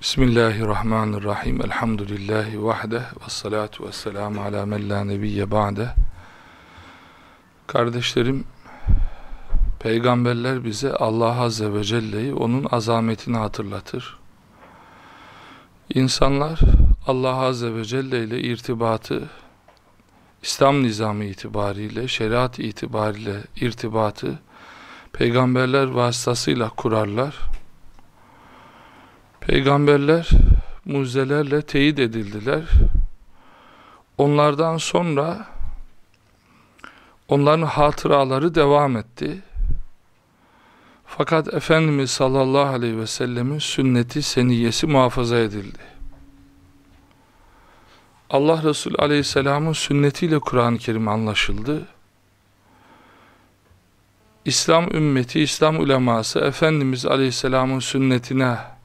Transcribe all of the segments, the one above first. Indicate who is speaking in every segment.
Speaker 1: Bismillahirrahmanirrahim. Elhamdülillahi vahde ve salatu ve selamu ala men la nebiyye ba'de. Kardeşlerim, peygamberler bize Allah Azze ve Celle'yi, onun azametini hatırlatır. İnsanlar Allah Azze ve Celle ile irtibatı, İslam nizamı itibariyle, şeriat itibariyle irtibatı, peygamberler vasıtasıyla kurarlar Peygamberler mucizelerle teyit edildiler. Onlardan sonra onların hatıraları devam etti. Fakat Efendimiz sallallahu aleyhi ve sellemin sünneti seniyesi muhafaza edildi. Allah Resulü aleyhisselamın sünnetiyle Kur'an-ı Kerim anlaşıldı. İslam ümmeti, İslam uleması Efendimiz aleyhisselamın sünnetine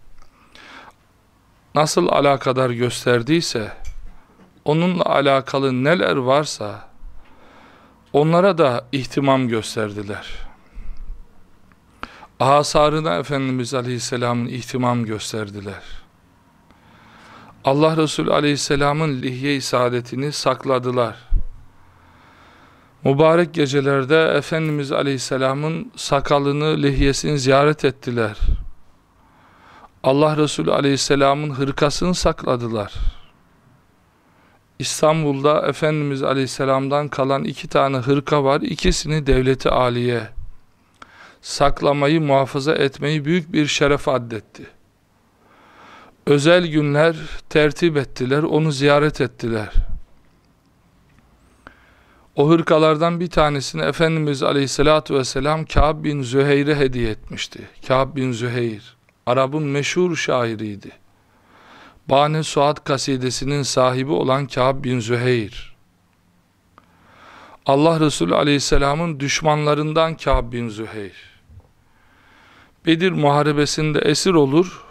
Speaker 1: nasıl alakadar gösterdiyse, onunla alakalı neler varsa, onlara da ihtimam gösterdiler. Asarına Efendimiz Aleyhisselam'ın ihtimam gösterdiler. Allah Resulü Aleyhisselam'ın lihye-i saadetini sakladılar. Mübarek gecelerde Efendimiz Aleyhisselam'ın sakalını, lihyesini ziyaret ettiler. Allah Resulü Aleyhisselam'ın hırkasını sakladılar. İstanbul'da Efendimiz Aleyhisselam'dan kalan iki tane hırka var. İkisini devleti aliye saklamayı, muhafaza etmeyi büyük bir şeref addetti. Özel günler tertip ettiler, onu ziyaret ettiler. O hırkalardan bir tanesini Efendimiz Aleyhisselatü Vesselam Kâb bin Züheyr'e hediye etmişti. Kâb bin Züheyr. Arap'ın meşhur şairiydi. Bane Suat kasidesinin sahibi olan Kâb bin Züheyr. Allah Resulü aleyhisselamın düşmanlarından Kâb bin Züheyr. Bedir muharebesinde esir olur.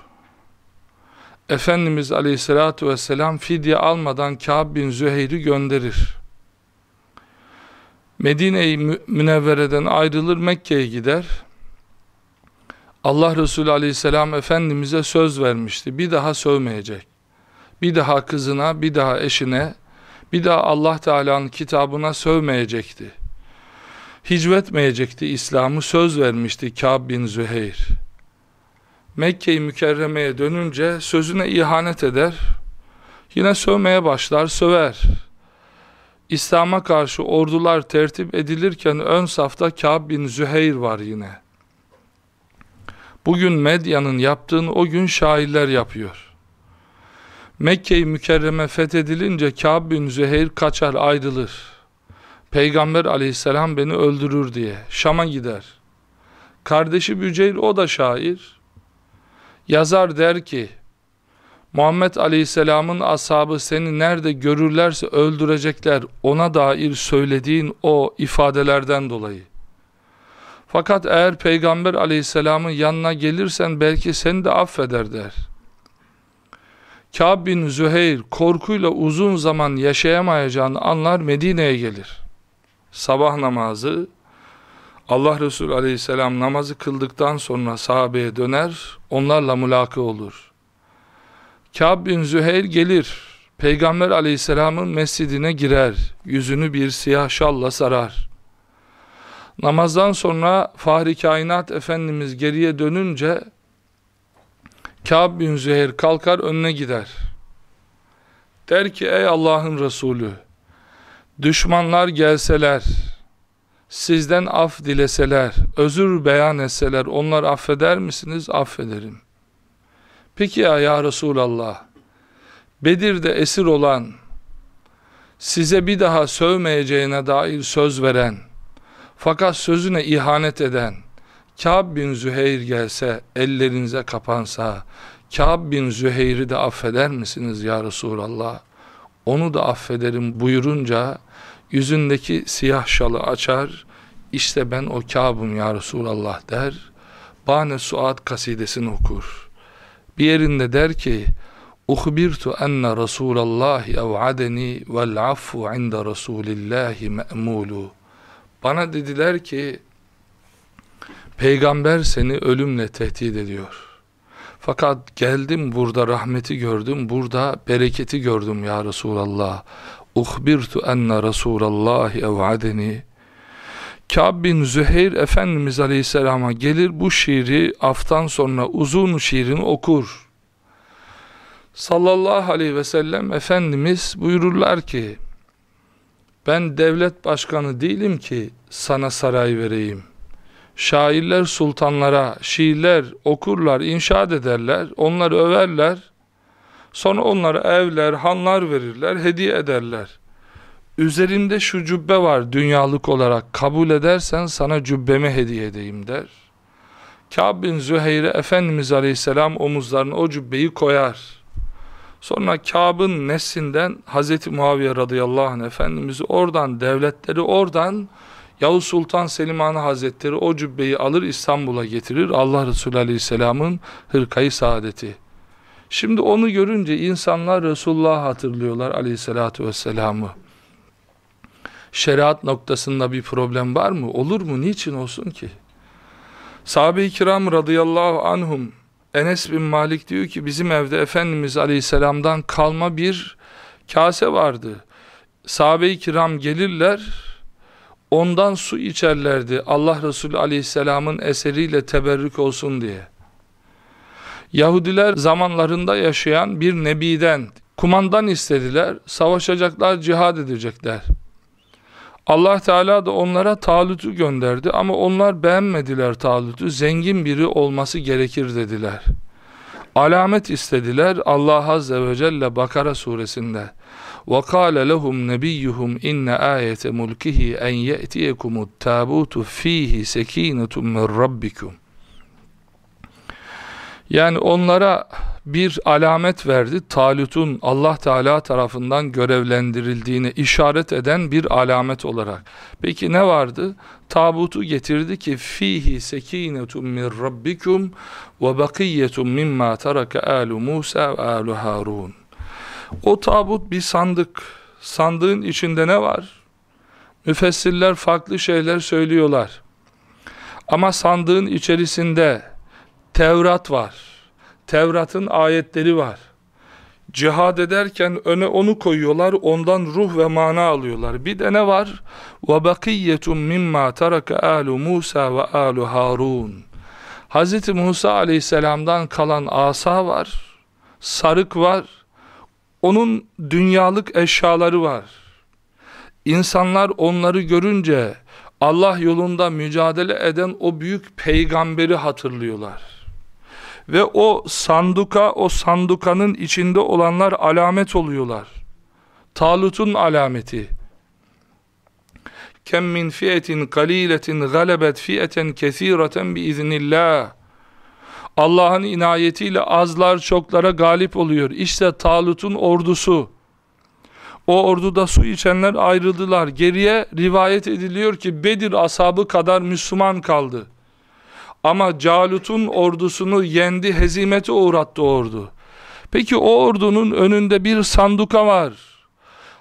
Speaker 1: Efendimiz aleyhissalatu vesselam fidye almadan Kâb bin Züheyr'i gönderir. Medine-i Münevvere'den ayrılır Mekke'ye gider. Allah Resulü aleyhisselam Efendimiz'e söz vermişti. Bir daha sövmeyecek. Bir daha kızına, bir daha eşine, bir daha Allah Teala'nın kitabına sövmeyecekti. Hicvetmeyecekti İslam'ı söz vermişti Kâb bin Züheyr. Mekke-i Mükerreme'ye dönünce sözüne ihanet eder. Yine sövmeye başlar, söver. İslam'a karşı ordular tertip edilirken ön safta Kâb bin Züheyr var yine. Bugün medyanın yaptığını o gün şairler yapıyor. Mekke-i Mükerreme fethedilince Kâb bin Züheyr kaçar ayrılır. Peygamber aleyhisselam beni öldürür diye Şam'a gider. Kardeşi Büceyl o da şair. Yazar der ki Muhammed aleyhisselamın ashabı seni nerede görürlerse öldürecekler ona dair söylediğin o ifadelerden dolayı. Fakat eğer Peygamber aleyhisselamın yanına gelirsen belki seni de affeder der. Kâb bin Züheyr korkuyla uzun zaman yaşayamayacağını anlar Medine'ye gelir. Sabah namazı Allah Resulü aleyhisselam namazı kıldıktan sonra sahabeye döner, onlarla mülakı olur. Kâb bin Züheyr gelir, Peygamber aleyhisselamın mescidine girer, yüzünü bir siyah şalla sarar. Namazdan sonra Fahri Kainat Efendimiz geriye dönünce Kâb bin Züheyr kalkar önüne gider. Der ki ey Allah'ın Resulü düşmanlar gelseler sizden af dileseler özür beyan etseler onlar affeder misiniz? Affederim. Peki ya ya Resulallah Bedir'de esir olan size bir daha sövmeyeceğine dair söz veren fakat sözüne ihanet eden Kâb bin Züheyr gelse, ellerinize kapansa, Kâb bin Züheyr'i de affeder misiniz ya Resulallah? Onu da affederim buyurunca, yüzündeki siyah şalı açar, işte ben o Kâb'ım ya Resulallah der, Bane Suat kasidesini okur. Bir yerinde der ki, Uhbirtu enne Resulallah ev'adeni vel affu inde Resulillahi me'mulu. Bana dediler ki peygamber seni ölümle tehdit ediyor. Fakat geldim burada rahmeti gördüm, burada bereketi gördüm ya Resulallah. Uhbirtu enne Resulallah ev'adeni. Kâb bin Züheyr Efendimiz Aleyhisselam'a gelir bu şiiri aftan sonra uzun şiirini okur. Sallallahu aleyhi ve sellem Efendimiz buyururlar ki ben devlet başkanı değilim ki sana saray vereyim. Şairler sultanlara şiirler okurlar, inşaat ederler, onları överler. Sonra onlara evler, hanlar verirler, hediye ederler. Üzerinde şu cübbe var dünyalık olarak kabul edersen sana cübbemi hediye edeyim der. Kâb bin Züheyre Efendimiz Aleyhisselam omuzlarına o cübbeyi koyar. Sonra Kâb'ın neslinden Hazreti Muaviye radıyallahu anh Efendimiz'i oradan devletleri oradan Yavuz Sultan Selim Han Hazretleri o cübbeyi alır İstanbul'a getirir. Allah Resulü Aleyhisselam'ın hırkayı saadeti. Şimdi onu görünce insanlar Resulullah'ı hatırlıyorlar Aleyhisselatü Vesselam'ı. Şeriat noktasında bir problem var mı? Olur mu? Niçin olsun ki? Sahabe-i kiram radıyallahu anhum Enes bin Malik diyor ki bizim evde Efendimiz Aleyhisselam'dan kalma bir kase vardı. Sahabe-i kiram gelirler ondan su içerlerdi Allah Resulü Aleyhisselam'ın eseriyle teberrük olsun diye. Yahudiler zamanlarında yaşayan bir nebiden kumandan istediler. Savaşacaklar, cihad edecekler. Allah Teala da onlara Talut'u gönderdi ama onlar beğenmediler Talut'u. Zengin biri olması gerekir dediler. Alamet istediler. Allah Azze ve Celle Bakara suresinde وَقَالَ لَهُمْ نَبِيُّهُمْ اِنَّ آيَةَ مُلْكِهِ اَنْ يَأْتِيَكُمُ التَّابُوتُ ف۪يهِ سَك۪ينَةٌ مِنْ رَبِّكُمْ Yani onlara bir alamet verdi. Talut'un Allah Teala tarafından görevlendirildiğine işaret eden bir alamet olarak. Peki ne vardı? Tabutu getirdi ki fihi sekinetun min rabbikum ve bakiyetun mimma taraka alu Musa ve alu Harun. O tabut bir sandık. Sandığın içinde ne var? Müfessirler farklı şeyler söylüyorlar. Ama sandığın içerisinde Tevrat var. Tevrat'ın ayetleri var. Cihad ederken öne onu koyuyorlar, ondan ruh ve mana alıyorlar. Bir de ne var? وَبَقِيَّةٌ مِمَّا تَرَكَ آلُ مُوسَى وَآلُ هَارُونَ Hz. Musa aleyhisselamdan kalan asa var, sarık var, onun dünyalık eşyaları var. İnsanlar onları görünce Allah yolunda mücadele eden o büyük peygamberi hatırlıyorlar. Ve o sanduka, o sandukanın içinde olanlar alamet oluyorlar. Talut'un alameti. Kem min fiyetin kaliletin galebet fiyeten kesireten biiznillah. Allah'ın inayetiyle azlar çoklara galip oluyor. İşte Talut'un ordusu. O orduda su içenler ayrıldılar. Geriye rivayet ediliyor ki Bedir ashabı kadar Müslüman kaldı. Ama Calut'un ordusunu yendi, hezimete uğrattı ordu. Peki o ordunun önünde bir sanduka var.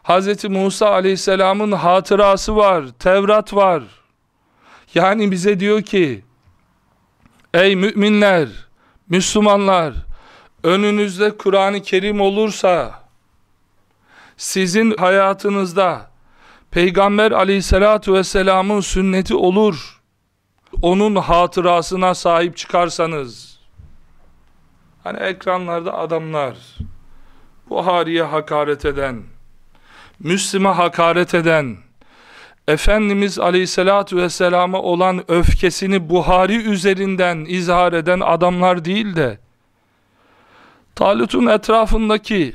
Speaker 1: Hz. Musa aleyhisselamın hatırası var, Tevrat var. Yani bize diyor ki, ey müminler, Müslümanlar, önünüzde Kur'an-ı Kerim olursa, sizin hayatınızda Peygamber aleyhissalatu vesselamın sünneti olur onun hatırasına sahip çıkarsanız hani ekranlarda adamlar Buhari'ye hakaret eden Müslim'e hakaret eden Efendimiz Aleyhisselatü Vesselam'a olan öfkesini Buhari üzerinden izhar eden adamlar değil de Talut'un etrafındaki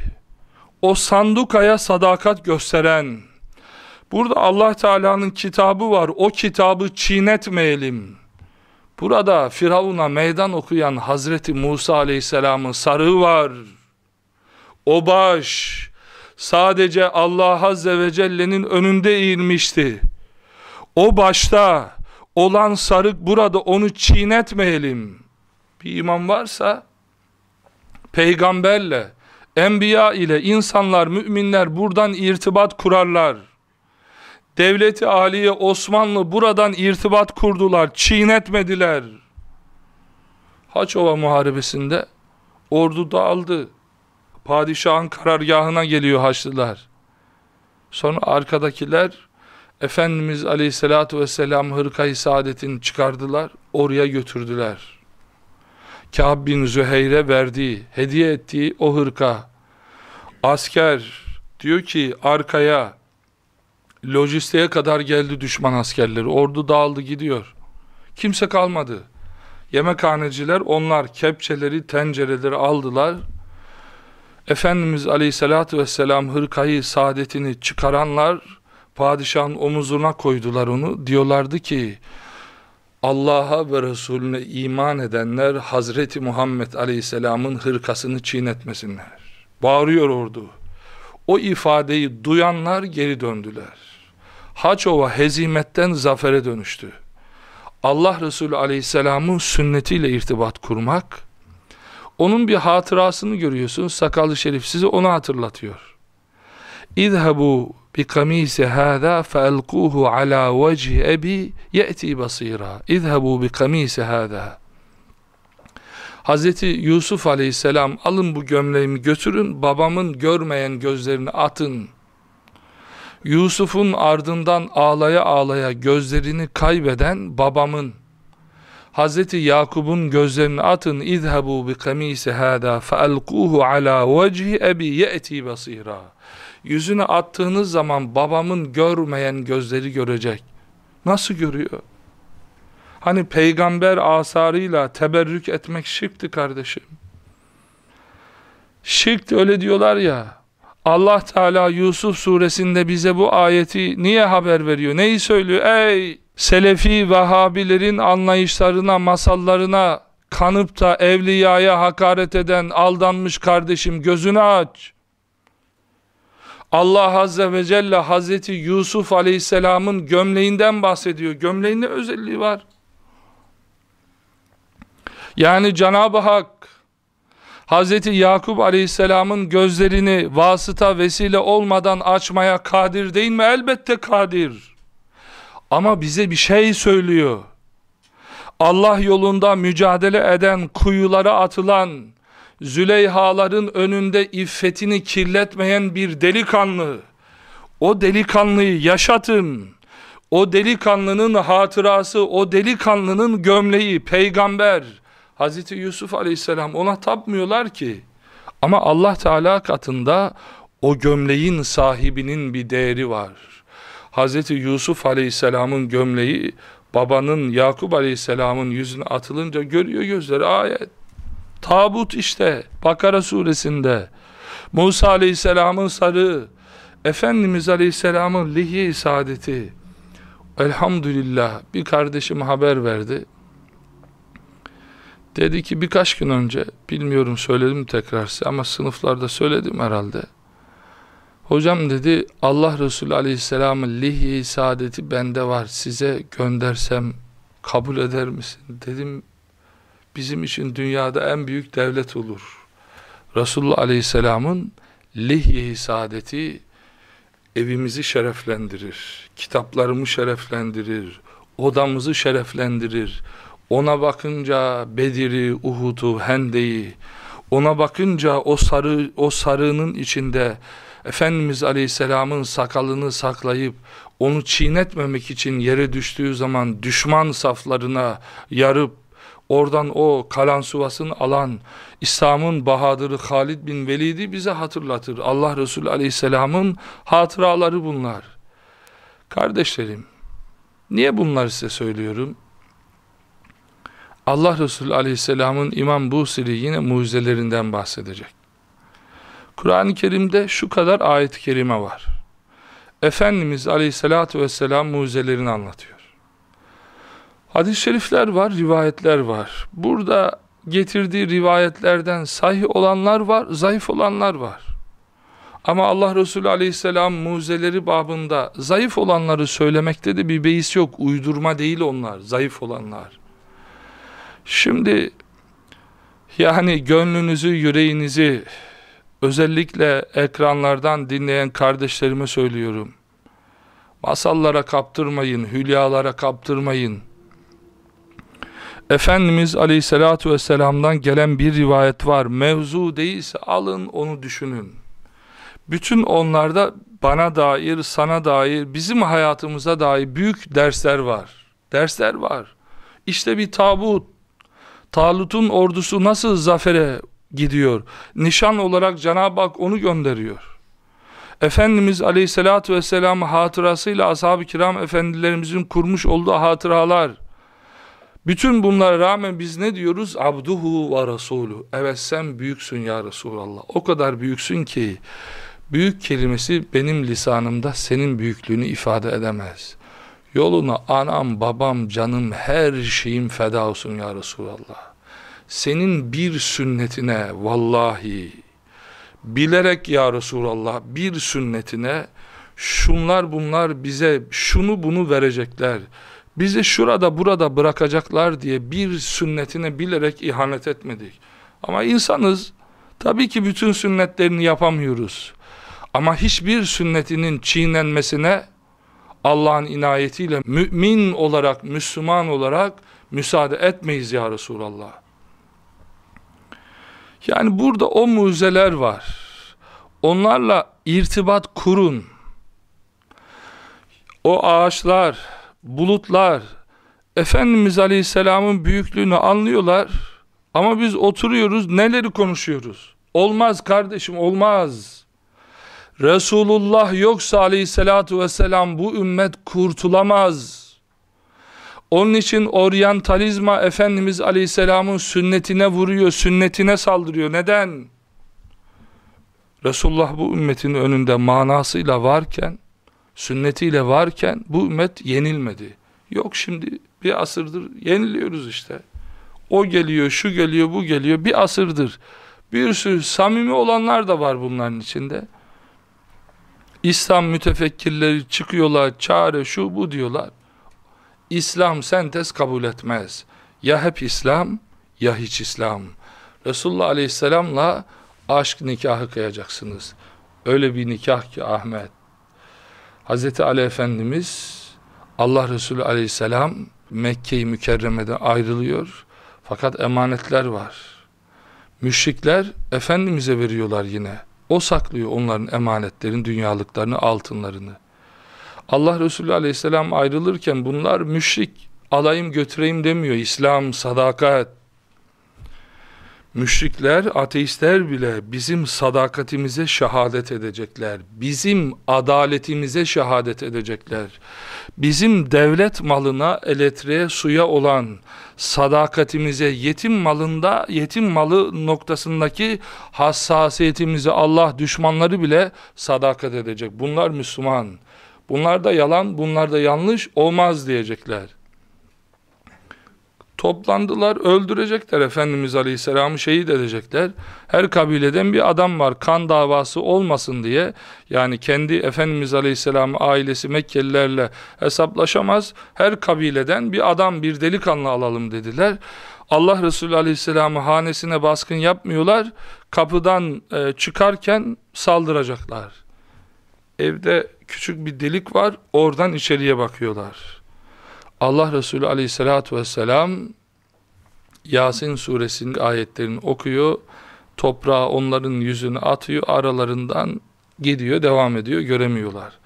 Speaker 1: o sandukaya sadakat gösteren Burada Allah Teala'nın kitabı var. O kitabı çiğnetmeyelim. Burada Firavun'a meydan okuyan Hazreti Musa Aleyhisselam'ın sarığı var. O baş sadece Allah Azze ve Celle'nin önünde eğilmişti. O başta olan sarık burada onu çiğnetmeyelim. Bir imam varsa peygamberle, enbiya ile insanlar, müminler buradan irtibat kurarlar. Devleti Aliye Osmanlı buradan irtibat kurdular, çiğnetmediler. Haçova Muharebesi'nde Ordu dağıldı. Padişahın karargahına geliyor Haçlılar. Sonra arkadakiler Efendimiz Aleyhisselatü Vesselam hırkayı saadetini çıkardılar, oraya götürdüler. Kâb bin Züheyre verdiği, hediye ettiği o hırka. Asker diyor ki arkaya, lojistiğe kadar geldi düşman askerleri, ordu dağıldı gidiyor. Kimse kalmadı. Yemekhaneciler onlar kepçeleri, tencereleri aldılar. Efendimiz Aleyhisselatü Vesselam hırkayı, saadetini çıkaranlar, padişahın omuzuna koydular onu. Diyorlardı ki, Allah'a ve Resulüne iman edenler Hazreti Muhammed Aleyhisselam'ın hırkasını çiğnetmesinler. Bağırıyor ordu. O ifadeyi duyanlar geri döndüler. Haçova hezimetten zafere dönüştü. Allah Resulü Aleyhisselam'ın sünnetiyle irtibat kurmak, onun bir hatırasını görüyorsun, sakallı şerif size onu hatırlatıyor. İzhebu bi kamisi hâzâ feelkûhu alâ vecihi ebi ye'ti basîrâ. İzhebu bi kamisi hâzâ. Hazreti Yusuf aleyhisselam alın bu gömleğimi götürün babamın görmeyen gözlerini atın. Yusuf'un ardından ağlaya ağlaya gözlerini kaybeden babamın Hazreti Yakub'un gözlerini atın izhabu bi kamisi hada faalquhu ala vecihi ebi yeti basira. Yüzüne attığınız zaman babamın görmeyen gözleri görecek. Nasıl görüyor? Hani peygamber asarıyla teberrük etmek şirkti kardeşim. Şirk öyle diyorlar ya. Allah Teala Yusuf suresinde bize bu ayeti niye haber veriyor? Neyi söylüyor? Ey Selefi Vehhabilerin anlayışlarına, masallarına kanıp da evliyaya hakaret eden aldanmış kardeşim gözünü aç. Allah Azze ve Celle Hazreti Yusuf Aleyhisselam'ın gömleğinden bahsediyor. Gömleğinde özelliği var. Yani Cenab-ı Hak Hazreti Yakup Aleyhisselam'ın gözlerini vasıta vesile olmadan açmaya kadir değil mi? Elbette kadir. Ama bize bir şey söylüyor. Allah yolunda mücadele eden, kuyulara atılan, Züleyhaların önünde iffetini kirletmeyen bir delikanlı. O delikanlıyı yaşatın. O delikanlının hatırası, o delikanlının gömleği, peygamber, Hazreti Yusuf aleyhisselam ona tapmıyorlar ki. Ama Allah Teala katında o gömleğin sahibinin bir değeri var. Hazreti Yusuf aleyhisselamın gömleği babanın Yakup aleyhisselamın yüzüne atılınca görüyor gözleri ayet. Tabut işte Bakara suresinde Musa aleyhisselamın sarığı Efendimiz aleyhisselamın lihye-i saadeti Elhamdülillah bir kardeşim haber verdi. Dedi ki birkaç gün önce bilmiyorum söyledim tekrar size ama sınıflarda söyledim herhalde. Hocam dedi Allah Resulü Aleyhisselam'ın lihye-i saadeti bende var size göndersem kabul eder misin? Dedim bizim için dünyada en büyük devlet olur. Resulullah Aleyhisselam'ın lihye-i saadeti evimizi şereflendirir, kitaplarımı şereflendirir, odamızı şereflendirir. Ona bakınca Bedir'i, Uhud'u, Hende'yi, ona bakınca o sarı o sarığının içinde Efendimiz Aleyhisselam'ın sakalını saklayıp onu çiğnetmemek için yere düştüğü zaman düşman saflarına yarıp oradan o kalan suvasını alan İslam'ın bahadırı Halid bin Velid'i bize hatırlatır. Allah Resulü Aleyhisselam'ın hatıraları bunlar. Kardeşlerim, niye bunları size söylüyorum? Allah Resulü Aleyhisselam'ın İmam Busiri yine mucizelerinden bahsedecek. Kur'an-ı Kerim'de şu kadar ayet-i kerime var. Efendimiz Aleyhisselatü Vesselam mucizelerini anlatıyor. Hadis-i şerifler var, rivayetler var. Burada getirdiği rivayetlerden sahih olanlar var, zayıf olanlar var. Ama Allah Resulü Aleyhisselam mucizeleri babında zayıf olanları söylemekte de bir beis yok. Uydurma değil onlar, zayıf olanlar. Şimdi yani gönlünüzü, yüreğinizi özellikle ekranlardan dinleyen kardeşlerime söylüyorum. Masallara kaptırmayın, hülyalara kaptırmayın. Efendimiz Aleyhisselatü Vesselam'dan gelen bir rivayet var. Mevzu değilse alın onu düşünün. Bütün onlarda bana dair, sana dair, bizim hayatımıza dair büyük dersler var. Dersler var. İşte bir tabut. Talut'un ordusu nasıl zafere gidiyor? Nişan olarak Cenab-ı Hak onu gönderiyor. Efendimiz Aleyhisselatü Vesselam hatırasıyla ashab-ı kiram efendilerimizin kurmuş olduğu hatıralar. Bütün bunlara rağmen biz ne diyoruz? Abduhu ve Resulü. Evet sen büyüksün ya Resulallah. O kadar büyüksün ki büyük kelimesi benim lisanımda senin büyüklüğünü ifade edemez. Yoluna anam, babam, canım, her şeyim feda olsun ya Resulallah. Senin bir sünnetine vallahi bilerek ya Resulallah bir sünnetine şunlar bunlar bize şunu bunu verecekler. Bizi şurada burada bırakacaklar diye bir sünnetine bilerek ihanet etmedik. Ama insanız. Tabii ki bütün sünnetlerini yapamıyoruz. Ama hiçbir sünnetinin çiğnenmesine Allah'ın inayetiyle mümin olarak, Müslüman olarak müsaade etmeyiz ya Resulallah. Yani burada o mucizeler var. Onlarla irtibat kurun. O ağaçlar, bulutlar, Efendimiz Aleyhisselam'ın büyüklüğünü anlıyorlar. Ama biz oturuyoruz, neleri konuşuyoruz? Olmaz kardeşim, olmaz. Resulullah yoksa aleyhissalatu vesselam bu ümmet kurtulamaz. Onun için oryantalizma Efendimiz aleyhisselamın sünnetine vuruyor, sünnetine saldırıyor. Neden? Resulullah bu ümmetin önünde manasıyla varken, sünnetiyle varken bu ümmet yenilmedi. Yok şimdi bir asırdır yeniliyoruz işte. O geliyor, şu geliyor, bu geliyor. Bir asırdır. Bir sürü samimi olanlar da var bunların içinde. İslam mütefekkirleri çıkıyorlar, çare şu bu diyorlar. İslam sentez kabul etmez. Ya hep İslam ya hiç İslam. Resulullah Aleyhisselam'la aşk nikahı kıyacaksınız. Öyle bir nikah ki Ahmet. Hazreti Ali Efendimiz Allah Resulü Aleyhisselam Mekke-i Mükerreme'den ayrılıyor. Fakat emanetler var. Müşrikler Efendimiz'e veriyorlar yine. O saklıyor onların emanetlerin, dünyalıklarını, altınlarını. Allah Resulü aleyhisselam ayrılırken bunlar müşrik, alayım götüreyim demiyor. İslam, sadakat. Müşrikler, ateistler bile bizim sadakatimize şehadet edecekler. Bizim adaletimize şehadet edecekler. Bizim devlet malına, elektriğe, suya olan sadakatimize, yetim malında, yetim malı noktasındaki hassasiyetimize Allah düşmanları bile sadakat edecek. Bunlar Müslüman. Bunlar da yalan, bunlar da yanlış olmaz diyecekler. Toplandılar, öldürecekler Efendimiz Aleyhisselam'ı şehit edecekler. Her kabileden bir adam var kan davası olmasın diye. Yani kendi Efendimiz Aleyhisselam'ı ailesi Mekkelilerle hesaplaşamaz. Her kabileden bir adam, bir delikanlı alalım dediler. Allah Resulü Aleyhisselam'ı hanesine baskın yapmıyorlar. Kapıdan e, çıkarken saldıracaklar. Evde küçük bir delik var, oradan içeriye bakıyorlar. Allah Resulü aleyhissalatü vesselam Yasin suresinin ayetlerini okuyor. Toprağa onların yüzünü atıyor. Aralarından gidiyor, devam ediyor. Göremiyorlar.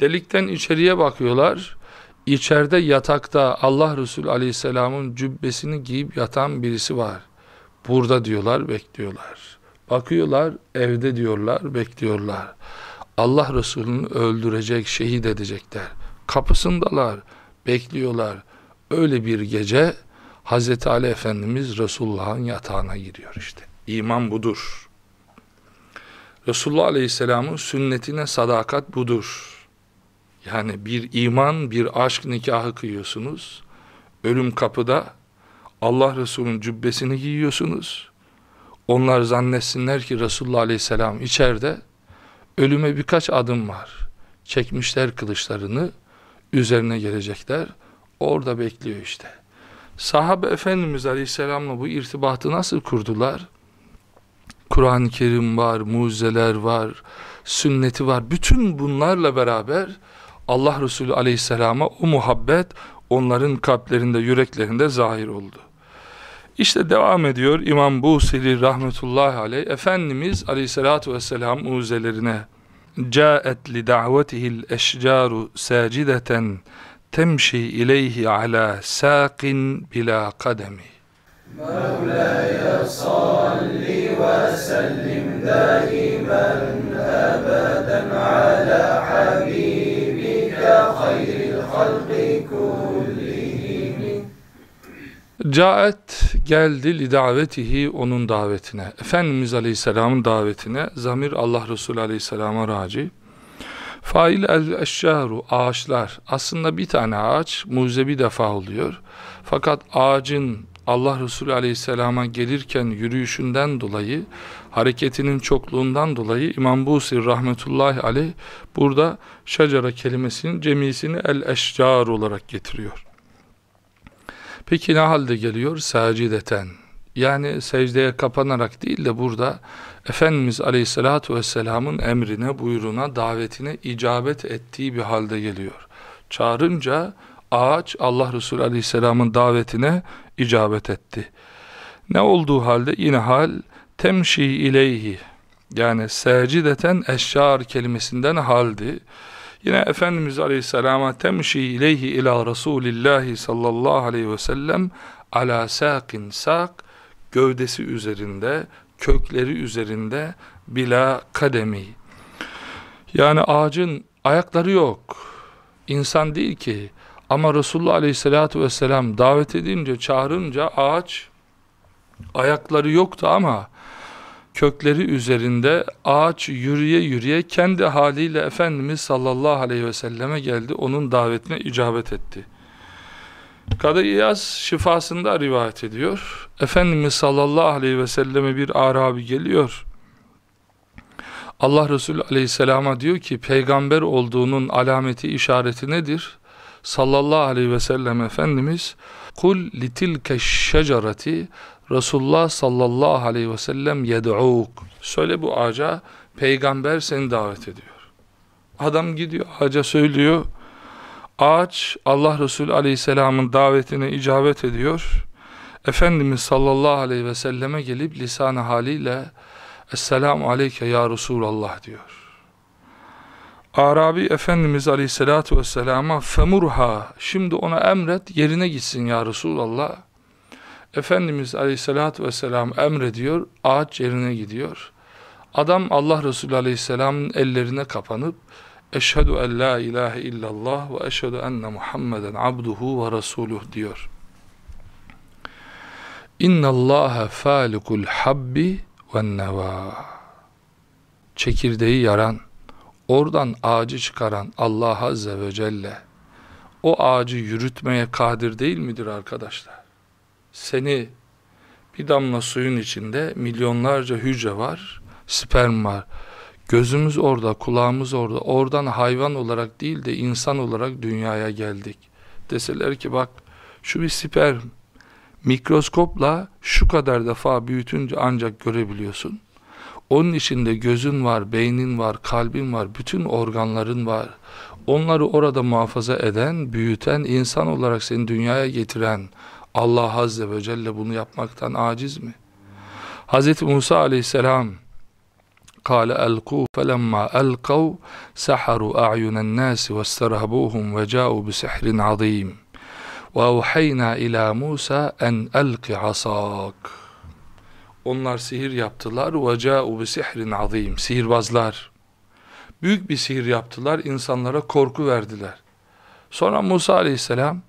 Speaker 1: Delikten içeriye bakıyorlar. İçeride yatakta Allah Resulü aleyhisselamın cübbesini giyip yatan birisi var. Burada diyorlar, bekliyorlar. Bakıyorlar, evde diyorlar, bekliyorlar. Allah Resulü'nü öldürecek, şehit edecekler. Kapısındalar bekliyorlar. Öyle bir gece Hazreti Ali Efendimiz Resulullah'ın yatağına giriyor işte. İman budur. Resulullah Aleyhisselam'ın sünnetine sadakat budur. Yani bir iman, bir aşk nikahı kıyıyorsunuz. Ölüm kapıda Allah Resulü'nün cübbesini giyiyorsunuz. Onlar zannetsinler ki Resulullah Aleyhisselam içeride ölüme birkaç adım var. Çekmişler kılıçlarını, üzerine gelecekler. Orada bekliyor işte. Sahabe Efendimiz Aleyhisselam'la bu irtibatı nasıl kurdular? Kur'an-ı Kerim var, mucizeler var, sünneti var. Bütün bunlarla beraber Allah Resulü Aleyhisselam'a o muhabbet onların kalplerinde, yüreklerinde zahir oldu. İşte devam ediyor İmam Busiri rahmetullahi aleyh. Efendimiz aleyhissalatu vesselam muzelerine Câet li da'vetihil eşcaru sacideten temşi ileyhi ala sâkin bila kademi. Mevlaya salli ve sellim daimen ebeden ala habibike hayril halki kullihim. Caet geldi li davetihi onun davetine. Efendimiz Aleyhisselam'ın davetine. Zamir Allah Resulü Aleyhisselam'a raci. Fail el eşşaru ağaçlar. Aslında bir tane ağaç muze bir defa oluyor. Fakat ağacın Allah Resulü Aleyhisselam'a gelirken yürüyüşünden dolayı, hareketinin çokluğundan dolayı İmam Busir rahmetullahi aleyh burada şecara kelimesinin cemisini el eşcar olarak getiriyor. Peki ne halde geliyor? Sacideten. Yani secdeye kapanarak değil de burada Efendimiz Aleyhisselatü Vesselam'ın emrine, buyruğuna, davetine icabet ettiği bir halde geliyor. Çağırınca ağaç Allah Resulü Aleyhisselam'ın davetine icabet etti. Ne olduğu halde yine hal temşi ileyhi yani secideten eşşar kelimesinden haldi. Yine Efendimiz Aleyhisselam'a temşi ileyhi ila Resulillahi sallallahu aleyhi ve sellem ala sakin sak gövdesi üzerinde kökleri üzerinde bila kademi. Yani ağacın ayakları yok. İnsan değil ki. Ama Resulullah Aleyhisselatü Vesselam davet edince, çağırınca ağaç ayakları yoktu ama kökleri üzerinde ağaç yürüye yürüye kendi haliyle Efendimiz sallallahu aleyhi ve selleme geldi. Onun davetine icabet etti. Kadı İyaz şifasında rivayet ediyor. Efendimiz sallallahu aleyhi ve selleme bir Arabi geliyor. Allah Resulü aleyhisselama diyor ki peygamber olduğunun alameti işareti nedir? Sallallahu aleyhi ve sellem Efendimiz kul litilke şecereti Resulullah sallallahu aleyhi ve sellem yed'uk söyle bu ağaca peygamber seni davet ediyor. Adam gidiyor ağaca söylüyor Ağaç Allah Resulü Aleyhisselam'ın davetine icabet ediyor. Efendimiz sallallahu aleyhi ve selleme gelip lisan haliyle Esselamu aleyke ya Resulallah diyor. Arabi Efendimiz Aleyhisselatü Vesselam'a femurha şimdi ona emret yerine gitsin ya Resulallah. Efendimiz Aleyhisselatü Vesselam emrediyor ağaç yerine gidiyor. Adam Allah Resulü Aleyhisselam'ın ellerine kapanıp Eşhedü en la ilahe illallah ve eşhedü enne Muhammeden abduhu ve resuluh diyor. İnna Allah falikul habbi ve neva. Çekirdeği yaran, oradan ağacı çıkaran Allah Azze ve Celle o ağacı yürütmeye kadir değil midir arkadaşlar? Seni bir damla suyun içinde milyonlarca hücre var, sperm var. Gözümüz orada, kulağımız orada. Oradan hayvan olarak değil de insan olarak dünyaya geldik. Deseler ki bak şu bir sperm. Mikroskopla şu kadar defa büyütünce ancak görebiliyorsun. Onun içinde gözün var, beynin var, kalbin var, bütün organların var. Onları orada muhafaza eden, büyüten, insan olarak seni dünyaya getiren Allah Azze ve Celle bunu yapmaktan aciz mi? Hz. Musa aleyhisselam قال ألقوا فلما ألقوا سحروا أعين الناس واسترهبوهم وجاءوا بسحر عظيم وأوحينا إلى موسى أن ألق عصاك Onlar sihir yaptılar. وَجَاءُ بِسِحْرٍ azim. Sihirbazlar. Büyük bir sihir yaptılar. insanlara korku verdiler. Sonra Musa aleyhisselam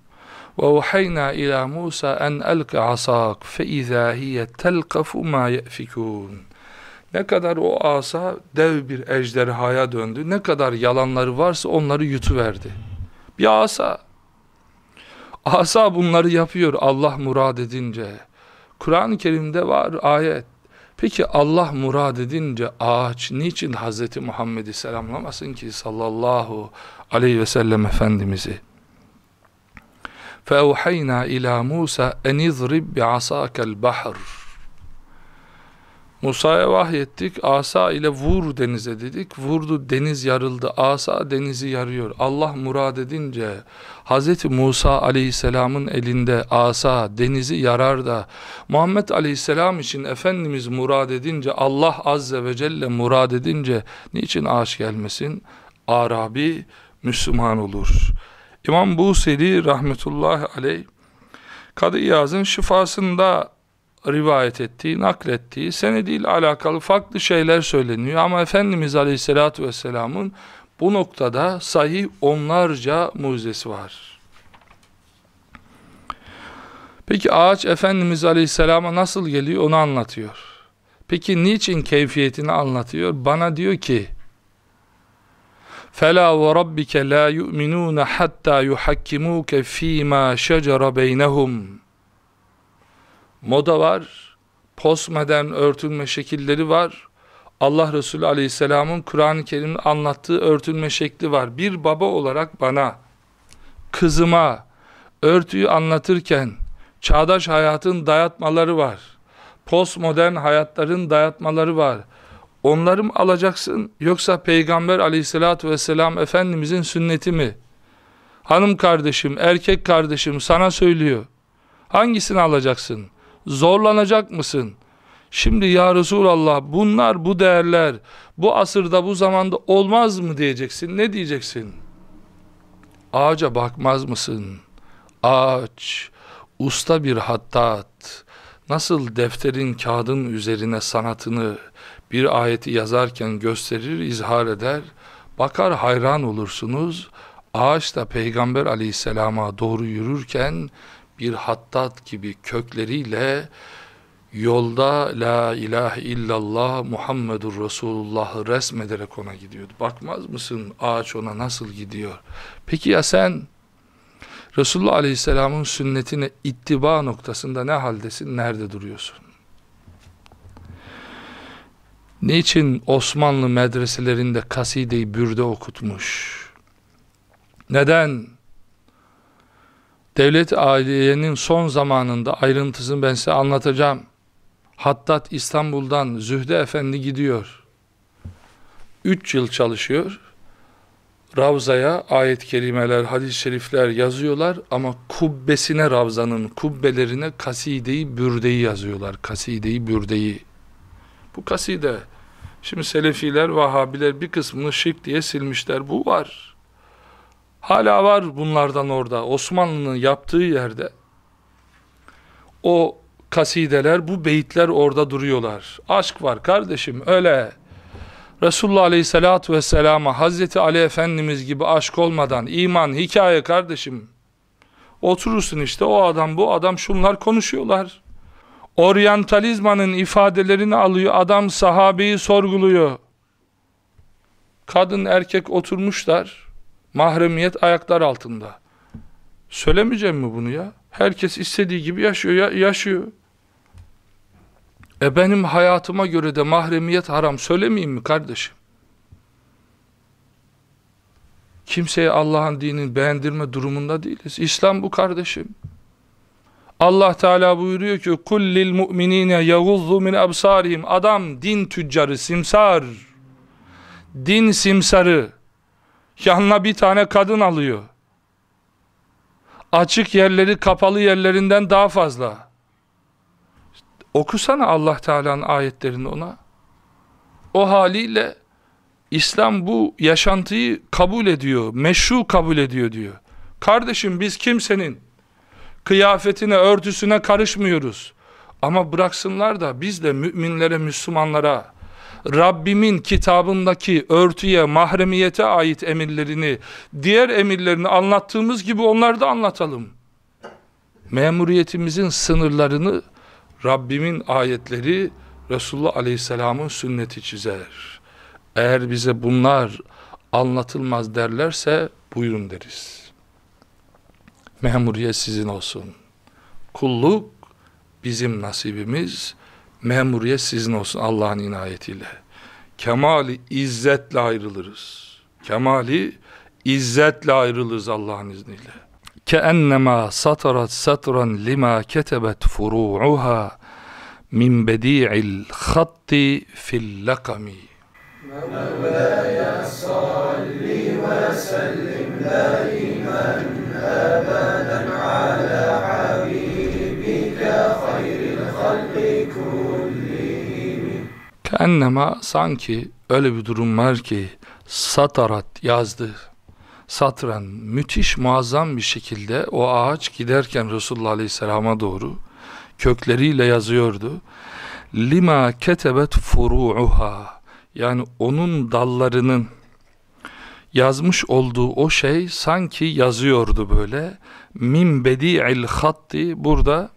Speaker 1: وَوَحَيْنَا إِلَى مُوسَى أَنْ أَلْقِ عَصَاكَ فَإِذَا هِيَ تَلْقَفُ مَا يَأْفِكُونَ ne kadar o asa dev bir ejderhaya döndü. Ne kadar yalanları varsa onları yutuverdi. Bir asa. Asa bunları yapıyor Allah murad edince. Kur'an-ı Kerim'de var ayet. Peki Allah murad edince ağaç niçin Hz. Muhammed'i selamlamasın ki sallallahu aleyhi ve sellem Efendimiz'i? فَاَوْحَيْنَا اِلَى مُوسَى اَنِذْرِبْ بِعَصَاكَ الْبَحْرِ Musa'ya vahyettik, asa ile vur denize dedik, vurdu deniz yarıldı, asa denizi yarıyor. Allah murad edince, Hz. Musa aleyhisselamın elinde asa denizi yarar da, Muhammed aleyhisselam için Efendimiz murad edince, Allah azze ve celle murad edince, niçin ağaç gelmesin? Arabi Müslüman olur. İmam Buseri rahmetullahi aleyh, Kadı İyaz'ın şifasında rivayet ettiği, naklettiği senediyle alakalı farklı şeyler söyleniyor. Ama Efendimiz Aleyhisselatü Vesselam'ın bu noktada sahih onlarca mucizesi var. Peki ağaç Efendimiz Aleyhisselam'a nasıl geliyor onu anlatıyor. Peki niçin keyfiyetini anlatıyor? Bana diyor ki فَلَا وَرَبِّكَ لَا يُؤْمِنُونَ حَتَّى يُحَكِّمُوكَ ف۪ي مَا شَجَرَ بَيْنَهُمْ moda var, postmodern örtünme şekilleri var. Allah Resulü Aleyhisselam'ın Kur'an-ı Kerim'in anlattığı örtünme şekli var. Bir baba olarak bana, kızıma örtüyü anlatırken çağdaş hayatın dayatmaları var. Postmodern hayatların dayatmaları var. Onları mı alacaksın yoksa Peygamber aleyhissalatü vesselam Efendimizin sünneti mi? Hanım kardeşim, erkek kardeşim sana söylüyor. Hangisini alacaksın? Zorlanacak mısın? Şimdi ya Resulallah bunlar bu değerler bu asırda bu zamanda olmaz mı diyeceksin. Ne diyeceksin? Ağaca bakmaz mısın? Ağaç, usta bir hattat, nasıl defterin kağıdın üzerine sanatını bir ayeti yazarken gösterir, izhar eder, bakar hayran olursunuz. Ağaç da Peygamber aleyhisselama doğru yürürken bir hattat gibi kökleriyle yolda La ilahe illallah Muhammedur Resulullah'ı resmederek ona gidiyordu. Bakmaz mısın ağaç ona nasıl gidiyor? Peki ya sen Resulullah Aleyhisselam'ın sünnetine ittiba noktasında ne haldesin, nerede duruyorsun? Niçin Osmanlı medreselerinde kaside-i bürde okutmuş? Neden? Devlet ailenin son zamanında ayrıntısını ben size anlatacağım. Hattat İstanbul'dan Zühde Efendi gidiyor. Üç yıl çalışıyor. Ravza'ya ayet-i kerimeler, hadis-i şerifler yazıyorlar ama kubbesine Ravza'nın kubbelerine kaside-i bürdeyi yazıyorlar. Kaside-i bürdeyi. Bu kaside, şimdi Selefiler, Vahabiler bir kısmını şirk diye silmişler. Bu var. Hala var bunlardan orada. Osmanlı'nın yaptığı yerde o kasideler, bu beyitler orada duruyorlar. Aşk var kardeşim öyle. Resulullah Aleyhisselatü Vesselam'a Hazreti Ali Efendimiz gibi aşk olmadan iman, hikaye kardeşim. Oturursun işte o adam bu adam şunlar konuşuyorlar. Oryantalizmanın ifadelerini alıyor adam sahabeyi sorguluyor. Kadın erkek oturmuşlar Mahremiyet ayaklar altında. Söylemeyeceğim mi bunu ya? Herkes istediği gibi yaşıyor, ya, yaşıyor. E benim hayatıma göre de mahremiyet haram söylemeyeyim mi kardeşim? Kimseye Allah'ın dinini beğendirme durumunda değiliz. İslam bu kardeşim. Allah Teala buyuruyor ki kullil mu'minine yaguzzu min absarihim adam din tüccarı simsar din simsarı Yanına bir tane kadın alıyor. Açık yerleri kapalı yerlerinden daha fazla. Okusana Allah Teala'nın ayetlerini ona. O haliyle İslam bu yaşantıyı kabul ediyor, meşru kabul ediyor diyor. Kardeşim biz kimsenin kıyafetine, örtüsüne karışmıyoruz. Ama bıraksınlar da biz de müminlere, Müslümanlara Rabbimin kitabındaki örtüye, mahremiyete ait emirlerini, diğer emirlerini anlattığımız gibi onları da anlatalım. Memuriyetimizin sınırlarını Rabbimin ayetleri, Resulullah Aleyhisselam'ın sünneti çizer. Eğer bize bunlar anlatılmaz derlerse buyurun deriz. Memuriyet sizin olsun. Kulluk bizim nasibimiz, memuriyet sizin olsun Allah'ın inayetiyle. Kemali izzetle ayrılırız. Kemali izzetle ayrılırız Allah'ın izniyle. Keennema satarat satran lima ketebet furu'uha min bedi'il hatti fil lakami. Mevlaya salli ve sellim daimen ebeden ala habibike hayril halki kullihim. Keennema sanki öyle bir durum var ki satarat yazdı satran müthiş muazzam bir şekilde o ağaç giderken Resulullah Aleyhisselam'a doğru kökleriyle yazıyordu. Lima ketebet furu'uha yani onun dallarının yazmış olduğu o şey sanki yazıyordu böyle. Min bedi'il hatti burada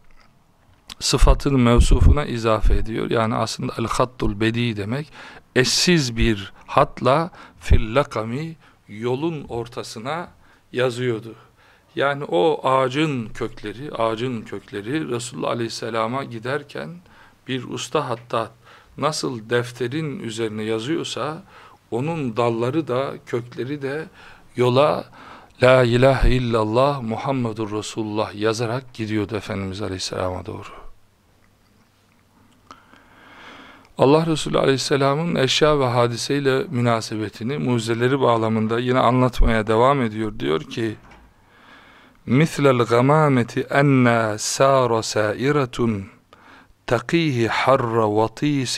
Speaker 1: sıfatın mevsufuna izafe ediyor. Yani aslında el hattul bedi demek. Eşsiz bir hatla fil lakami yolun ortasına yazıyordu. Yani o ağacın kökleri, ağacın kökleri Resulullah Aleyhisselam'a giderken bir usta hatta nasıl defterin üzerine yazıyorsa onun dalları da kökleri de yola La ilahe illallah Muhammedur Resulullah yazarak gidiyordu Efendimiz Aleyhisselam'a doğru. Allah Resulü Aleyhisselam'ın eşya ve hadiseyle münasebetini, mucizeleri bağlamında yine anlatmaya devam ediyor. Diyor ki, مِثْلَ الْغَمَامَةِ أَنَّا سَارَ سَائِرَةٌ تَقِيهِ حَرَّ وَطِيسٍ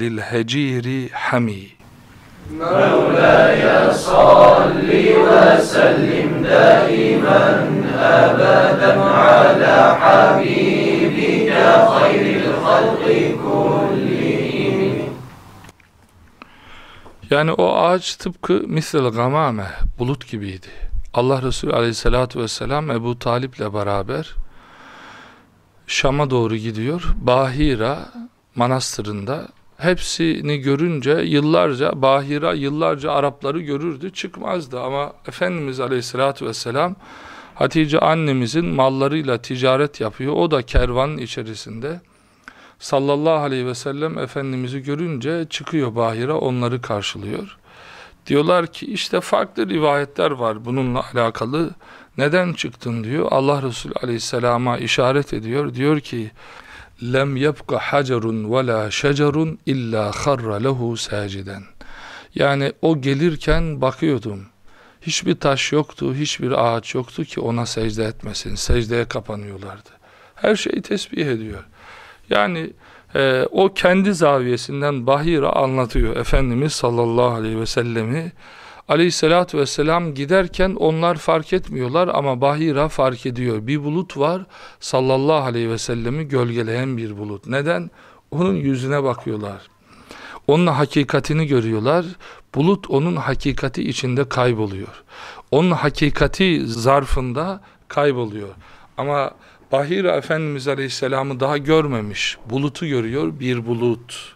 Speaker 1: لِلْهَجِيرِ حَمِي مولاي صل وسلم دائما أبدا على حبيبك خير الخلق Yani o ağaç tıpkı misl gamame, bulut gibiydi. Allah Resulü aleyhissalatü vesselam Ebu Talip'le beraber Şam'a doğru gidiyor. Bahira manastırında hepsini görünce yıllarca Bahira yıllarca Arapları görürdü çıkmazdı ama Efendimiz aleyhissalatü vesselam Hatice annemizin mallarıyla ticaret yapıyor. O da kervanın içerisinde sallallahu aleyhi ve sellem Efendimiz'i görünce çıkıyor Bahira onları karşılıyor. Diyorlar ki işte farklı rivayetler var bununla alakalı. Neden çıktın diyor. Allah Resulü aleyhisselama işaret ediyor. Diyor ki lem yebqa hacerun ve la şecerun illa harra lehu saciden. Yani o gelirken bakıyordum. Hiçbir taş yoktu, hiçbir ağaç yoktu ki ona secde etmesin. Secdeye kapanıyorlardı. Her şeyi tesbih ediyor. Yani e, o kendi zaviyesinden bahira anlatıyor Efendimiz sallallahu aleyhi ve sellemi. Aleyhissalatü vesselam giderken onlar fark etmiyorlar ama bahira fark ediyor. Bir bulut var sallallahu aleyhi ve sellemi gölgeleyen bir bulut. Neden? Onun yüzüne bakıyorlar. Onun hakikatini görüyorlar. Bulut onun hakikati içinde kayboluyor. Onun hakikati zarfında kayboluyor. Ama Bahira Efendimiz Aleyhisselam'ı daha görmemiş. Bulutu görüyor, bir bulut.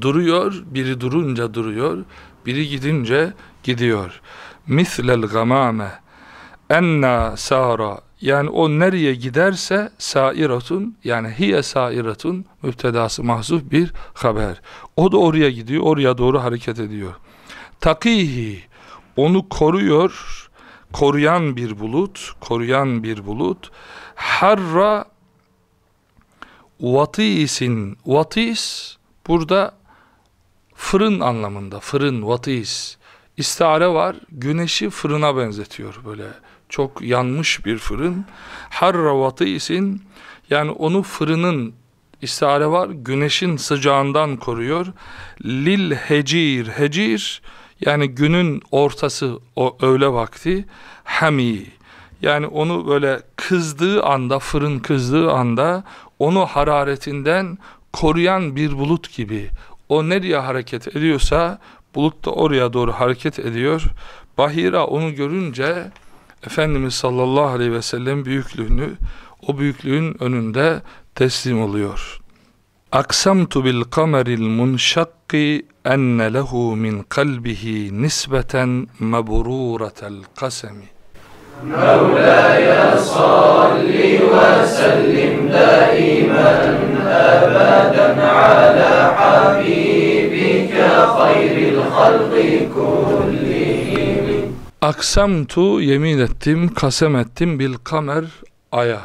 Speaker 1: Duruyor, biri durunca duruyor, biri gidince gidiyor. Mislel gamame enna sara yani o nereye giderse sairatun yani hiye sairatun müptedası mahzuf bir haber. O da oraya gidiyor, oraya doğru hareket ediyor. Takihi onu koruyor, koruyan bir bulut, koruyan bir bulut harra vatisin vatis burada fırın anlamında fırın vatis istare var güneşi fırına benzetiyor böyle. Çok yanmış bir fırın. Harra vatisin yani onu fırının istare var güneşin sıcağından koruyor. Lil hecir hecir yani günün ortası o öğle vakti hami yani onu böyle kızdığı anda, fırın kızdığı anda onu hararetinden koruyan bir bulut gibi. O nereye hareket ediyorsa bulut da oraya doğru hareket ediyor. Bahira onu görünce Efendimiz sallallahu aleyhi ve sellem büyüklüğünü o büyüklüğün önünde teslim oluyor. Aksamtu bil kameril munşakki enne lehu min kalbihi nisbeten mebruretel kasemi. مولاي صل وسلم دائما أبدا على حبيبك خير الخلق كلهم Aksamtu yemin ettim, kasem ettim bil kamer aya.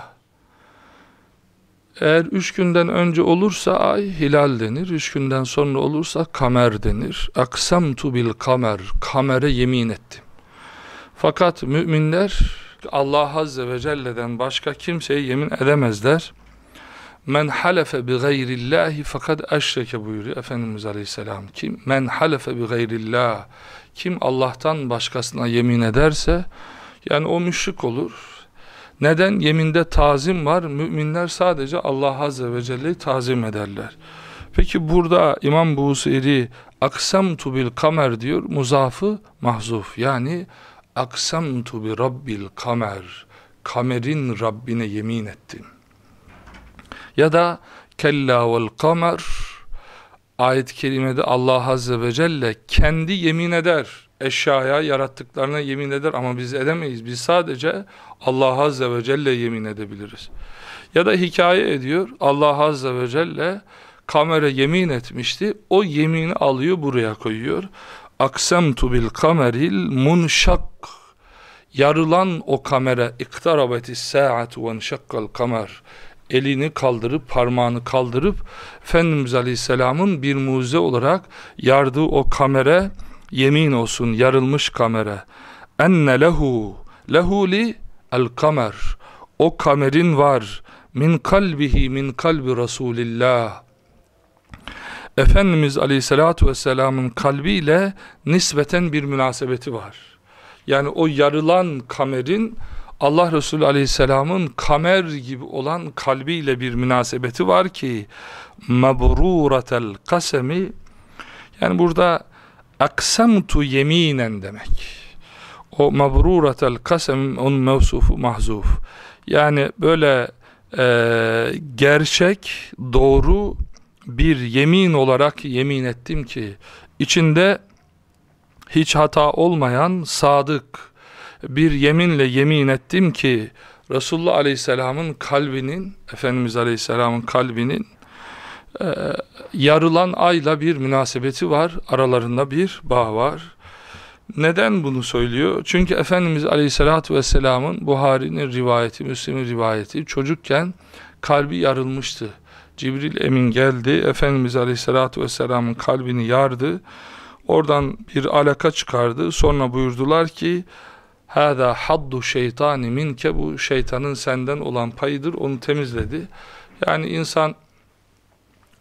Speaker 1: Eğer üç günden önce olursa ay hilal denir. Üç günden sonra olursa kamer denir. Aksamtu bil kamer. Kamere yemin ettim. Fakat müminler Allah Azze ve Celle'den başka kimseye yemin edemezler. Men halefe bi gayrillahi fakat eşreke buyuruyor Efendimiz Aleyhisselam. Kim? Men halefe bi gayrillah. Kim Allah'tan başkasına yemin ederse yani o müşrik olur. Neden? Yeminde tazim var. Müminler sadece Allah Azze ve Celle'yi tazim ederler. Peki burada İmam Busiri aksamtu bil kamer diyor. Muzafı mahzuf. Yani aksamtu bi rabbil kamer. Kamerin Rabbine yemin ettim. Ya da kella vel kamer ayet-i kerimede Allah Azze ve Celle kendi yemin eder eşyaya, yarattıklarına yemin eder ama biz edemeyiz. Biz sadece Allah Azze ve Celle yemin edebiliriz. Ya da hikaye ediyor, Allah Azze ve Celle kamera yemin etmişti, o yemini alıyor buraya koyuyor. Aksemtu bil kameril munşak. Yarılan o kamera iktarabetis saatu ve enşakkal kamer. Elini kaldırıp parmağını kaldırıp Efendimiz Aleyhisselam'ın bir mucize olarak yardığı o kamera yemin olsun yarılmış kamera. Enne lehu lehu li el kamer. O kamerin var. Min kalbihi min kalbi Resulillah Efendimiz Aleyhisselatü Vesselam'ın kalbiyle nispeten bir münasebeti var. Yani o yarılan kamerin Allah Resulü Aleyhisselam'ın kamer gibi olan kalbiyle bir münasebeti var ki mebruretel kasemi yani burada aksamtu yeminen demek. O mebruretel kasem onun mevsufu mahzuf. Yani böyle e, gerçek, doğru bir yemin olarak yemin ettim ki içinde hiç hata olmayan sadık bir yeminle yemin ettim ki Resulullah Aleyhisselam'ın kalbinin Efendimiz Aleyhisselam'ın kalbinin e, yarılan ayla bir münasebeti var. Aralarında bir bağ var. Neden bunu söylüyor? Çünkü Efendimiz Aleyhisselatü Vesselam'ın Buhari'nin rivayeti, Müslim'in rivayeti çocukken kalbi yarılmıştı. Cibril Emin geldi. Efendimiz Aleyhisselatü Vesselam'ın kalbini yardı. Oradan bir alaka çıkardı. Sonra buyurdular ki Hâdâ haddu şeytani minke bu şeytanın senden olan payıdır onu temizledi. Yani insan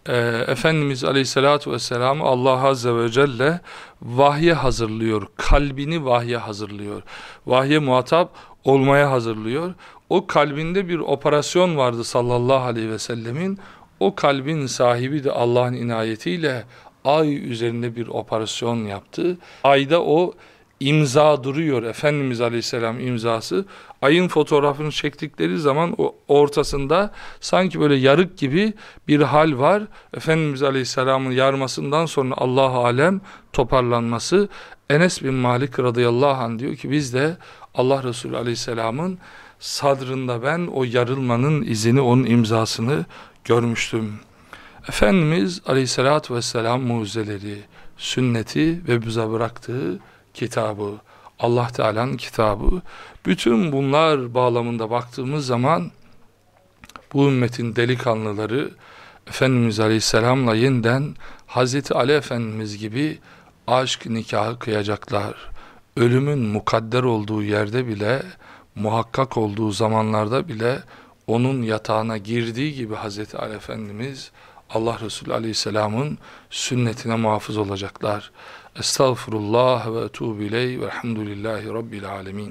Speaker 1: e, Efendimiz Aleyhisselatü Vesselam'ı Allah Azze ve Celle vahye hazırlıyor. Kalbini vahye hazırlıyor. Vahye muhatap olmaya hazırlıyor. O kalbinde bir operasyon vardı sallallahu aleyhi ve sellemin. O kalbin sahibi de Allah'ın inayetiyle ay üzerinde bir operasyon yaptı. Ayda o imza duruyor. Efendimiz Aleyhisselam imzası. Ayın fotoğrafını çektikleri zaman o ortasında sanki böyle yarık gibi bir hal var. Efendimiz Aleyhisselam'ın yarmasından sonra Allah alem toparlanması. Enes bin Malik radıyallahu anh diyor ki biz de Allah Resulü Aleyhisselam'ın sadrında ben o yarılmanın izini, onun imzasını görmüştüm. Efendimiz Aleyhisselatü Vesselam mucizeleri, sünneti ve bize bıraktığı kitabı, Allah Teala'nın kitabı. Bütün bunlar bağlamında baktığımız zaman bu ümmetin delikanlıları Efendimiz Aleyhisselam'la yeniden Hazreti Ali Efendimiz gibi aşk nikahı kıyacaklar. Ölümün mukadder olduğu yerde bile, muhakkak olduğu zamanlarda bile onun yatağına girdiği gibi Hazreti Ali Efendimiz Allah Resulü Aleyhisselam'ın sünnetine muhafız olacaklar. Estağfurullah ve etubu ileyh velhamdülillahi rabbil alemin.